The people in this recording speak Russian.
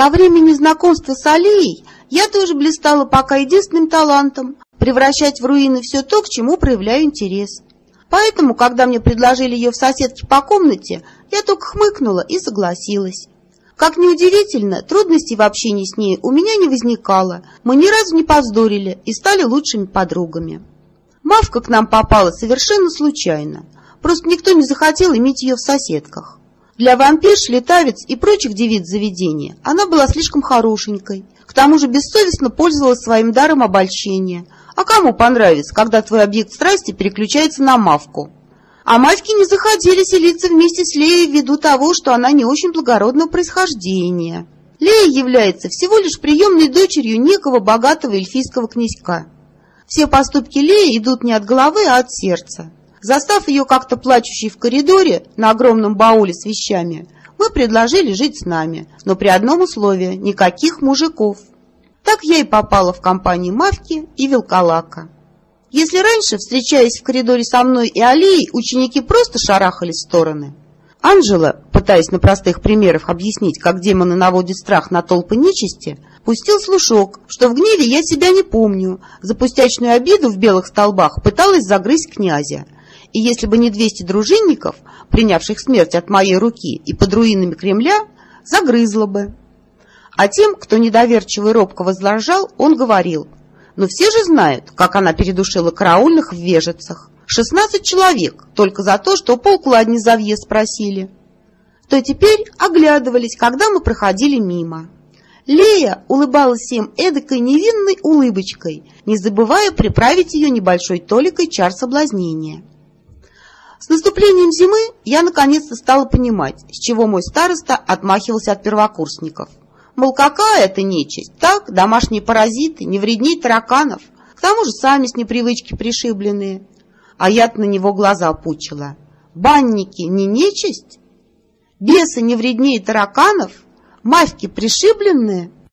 Ко времени знакомства с Алией я тоже блистала пока единственным талантом превращать в руины все то, к чему проявляю интерес. Поэтому, когда мне предложили ее в соседке по комнате, я только хмыкнула и согласилась. Как ни удивительно, трудностей в общении с ней у меня не возникало. Мы ни разу не поздорили и стали лучшими подругами. Мавка к нам попала совершенно случайно. Просто никто не захотел иметь ее в соседках. Для вампирш, летавец и прочих девиц заведения она была слишком хорошенькой. К тому же бессовестно пользовалась своим даром обольщения. А кому понравится, когда твой объект страсти переключается на мавку? А мавки не заходили селиться вместе с Леей ввиду того, что она не очень благородного происхождения. Лея является всего лишь приемной дочерью некого богатого эльфийского князька. Все поступки Леи идут не от головы, а от сердца. Застав ее как-то плачущей в коридоре на огромном бауле с вещами, мы предложили жить с нами, но при одном условии – никаких мужиков. Так я и попала в компанию Мавки и Вилкалака. Если раньше, встречаясь в коридоре со мной и Алией, ученики просто шарахались в стороны, Анжела, пытаясь на простых примерах объяснить, как демоны наводят страх на толпы нечисти, пустил слушок, что в гневе я себя не помню, за пустячную обиду в белых столбах пыталась загрызть князя. И если бы не 200 дружинников, принявших смерть от моей руки и под руинами Кремля, загрызла бы. А тем, кто недоверчиво и робко возражал, он говорил – но все же знают, как она передушила караульных в Вежицах. Шестнадцать человек, только за то, что полкладни за въезд спросили. То теперь оглядывались, когда мы проходили мимо. Лея улыбалась им эдакой невинной улыбочкой, не забывая приправить ее небольшой толикой чар соблазнения. С наступлением зимы я наконец-то стала понимать, с чего мой староста отмахивался от первокурсников. Мол, какая это нечисть? Так, домашние паразиты, не вредней тараканов. К тому же сами с непривычки пришибленные. А я на него глаза пучила. Банники не нечисть? Бесы не вреднее тараканов? Мавки пришибленные?